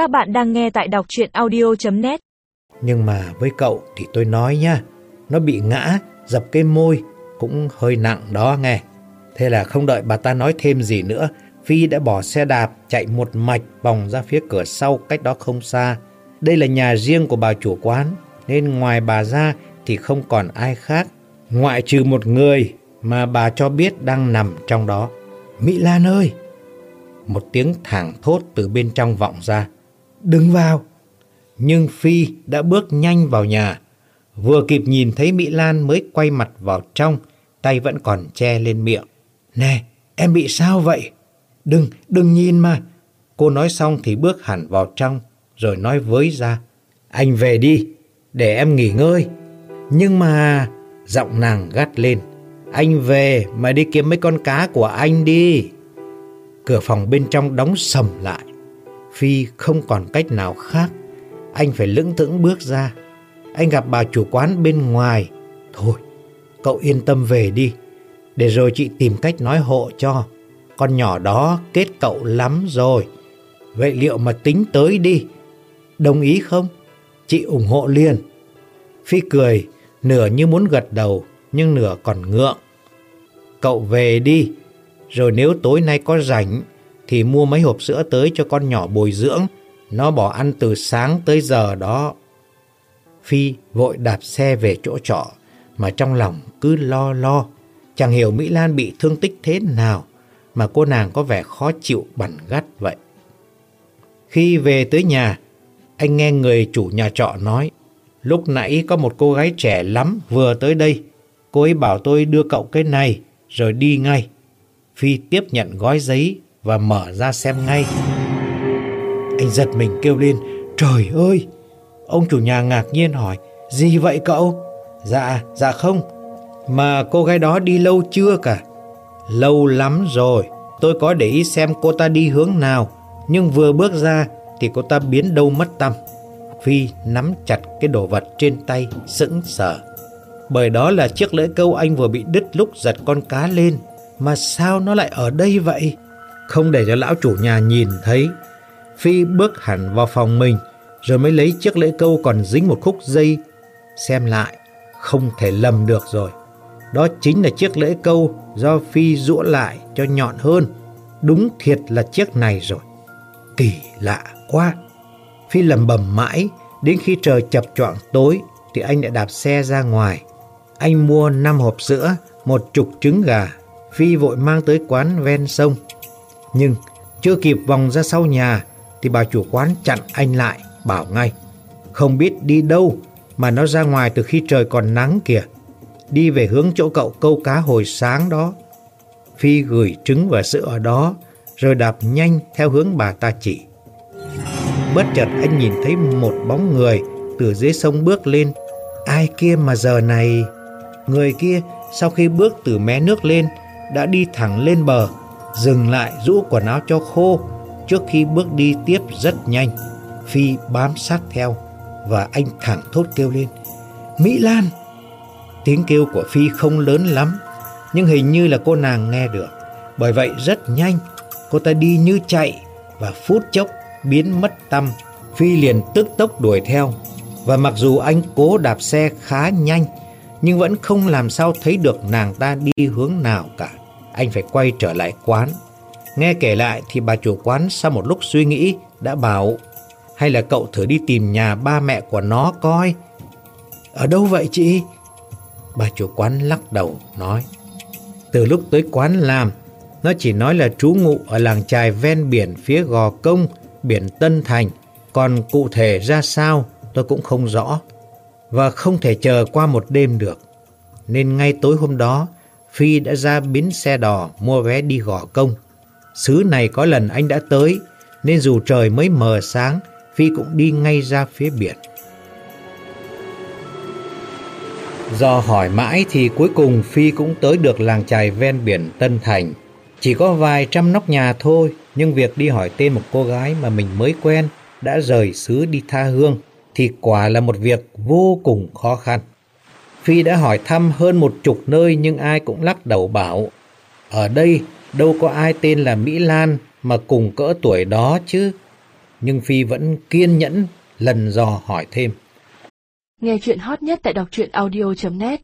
Các bạn đang nghe tại đọc chuyện audio.net Nhưng mà với cậu thì tôi nói nha, nó bị ngã, dập cái môi, cũng hơi nặng đó nghe. Thế là không đợi bà ta nói thêm gì nữa, Phi đã bỏ xe đạp chạy một mạch vòng ra phía cửa sau cách đó không xa. Đây là nhà riêng của bà chủ quán, nên ngoài bà ra thì không còn ai khác, ngoại trừ một người mà bà cho biết đang nằm trong đó. Mỹ Lan ơi! Một tiếng thẳng thốt từ bên trong vọng ra. Đừng vào! Nhưng Phi đã bước nhanh vào nhà. Vừa kịp nhìn thấy Mỹ Lan mới quay mặt vào trong, tay vẫn còn che lên miệng. Nè, em bị sao vậy? Đừng, đừng nhìn mà. Cô nói xong thì bước hẳn vào trong, rồi nói với ra. Anh về đi, để em nghỉ ngơi. Nhưng mà... Giọng nàng gắt lên. Anh về mà đi kiếm mấy con cá của anh đi. Cửa phòng bên trong đóng sầm lại. Phi không còn cách nào khác. Anh phải lững thững bước ra. Anh gặp bà chủ quán bên ngoài. Thôi, cậu yên tâm về đi. Để rồi chị tìm cách nói hộ cho. Con nhỏ đó kết cậu lắm rồi. Vậy liệu mà tính tới đi. Đồng ý không? Chị ủng hộ liền. Phi cười, nửa như muốn gật đầu, nhưng nửa còn ngượng. Cậu về đi, rồi nếu tối nay có rảnh, thì mua mấy hộp sữa tới cho con nhỏ bồi dưỡng. Nó bỏ ăn từ sáng tới giờ đó. Phi vội đạp xe về chỗ trọ, mà trong lòng cứ lo lo. Chẳng hiểu Mỹ Lan bị thương tích thế nào, mà cô nàng có vẻ khó chịu bẩn gắt vậy. Khi về tới nhà, anh nghe người chủ nhà trọ nói, lúc nãy có một cô gái trẻ lắm vừa tới đây. Cô ấy bảo tôi đưa cậu cái này, rồi đi ngay. Phi tiếp nhận gói giấy và mở ra xem ngay. Anh giật mình kêu lên, trời ơi! Ông chủ nhà ngạc nhiên hỏi, gì vậy cậu? Dạ, dạ không. Mà cô gái đó đi lâu chưa cả? Lâu lắm rồi, tôi có để ý xem cô ta đi hướng nào, nhưng vừa bước ra thì cô ta biến đâu mất tâm. Phi nắm chặt cái đồ vật trên tay, sững sờ. Bởi đó là chiếc lưỡi câu anh vừa bị đứt lúc giật con cá lên. Mà sao nó lại ở đây vậy? Không để cho lão chủ nhà nhìn thấy. Phi bước hẳn vào phòng mình, rồi mới lấy chiếc lưỡi câu còn dính một khúc dây. Xem lại, không thể lầm được rồi. Đó chính là chiếc lưỡi câu do Phi rũa lại cho nhọn hơn. Đúng thiệt là chiếc này rồi. Kỳ lạ quá. Phi lầm bầm mãi, đến khi trời chập choạng tối thì anh đã đạp xe ra ngoài. Anh mua 5 hộp sữa, một chục trứng gà. Phi vội mang tới quán ven sông. Nhưng chưa kịp vòng ra sau nhà thì bà chủ quán chặn anh lại, bảo ngay. Không biết đi đâu mà nó ra ngoài từ khi trời còn nắng kìa. Đi về hướng chỗ cậu câu cá hồi sáng đó. Phi gửi trứng và sữa ở đó rồi đạp nhanh theo hướng bà ta chỉ. Bất chợt anh nhìn thấy một bóng người từ dưới sông bước lên. Ai kia mà giờ này... Người kia sau khi bước từ mé nước lên đã đi thẳng lên bờ, dừng lại rũ quần áo cho khô trước khi bước đi tiếp rất nhanh. Phi bám sát theo và anh thẳng thốt kêu lên. Mỹ Lan! Tiếng kêu của Phi không lớn lắm, nhưng hình như là cô nàng nghe được. Bởi vậy rất nhanh, cô ta đi như chạy và phút chốc biến mất tâm. Phi liền tức tốc đuổi theo. Và mặc dù anh cố đạp xe khá nhanh, nhưng vẫn không làm sao thấy được nàng ta đi hướng nào cả. Anh phải quay trở lại quán. Nghe kể lại thì bà chủ quán sau một lúc suy nghĩ đã bảo hay là cậu thử đi tìm nhà ba mẹ của nó coi. Ở đâu vậy chị? Bà chủ quán lắc đầu nói. Từ lúc tới quán làm, nó chỉ nói là trú ngụ ở làng trài ven biển phía Gò Công, biển Tân Thành. Còn cụ thể ra sao tôi cũng không rõ và không thể chờ qua một đêm được. Nên ngay tối hôm đó, Phi đã ra bến xe đò mua vé đi gõ công. Xứ này có lần anh đã tới, nên dù trời mới mờ sáng, Phi cũng đi ngay ra phía biển. Do hỏi mãi thì cuối cùng Phi cũng tới được làng chài ven biển Tân Thành. Chỉ có vài trăm nóc nhà thôi, nhưng việc đi hỏi tên một cô gái mà mình mới quen đã rời xứ đi tha hương thì quả là một việc vô cùng khó khăn. Phi đã hỏi thăm hơn một chục nơi nhưng ai cũng lắc đầu bảo, ở đây, đâu có ai tên là Mỹ Lan mà cùng cỡ tuổi đó chứ. nhưng Phi vẫn kiên nhẫn, lần dò hỏi thêm. Nghe chuyện hot nhất tại đọc truyện audio.net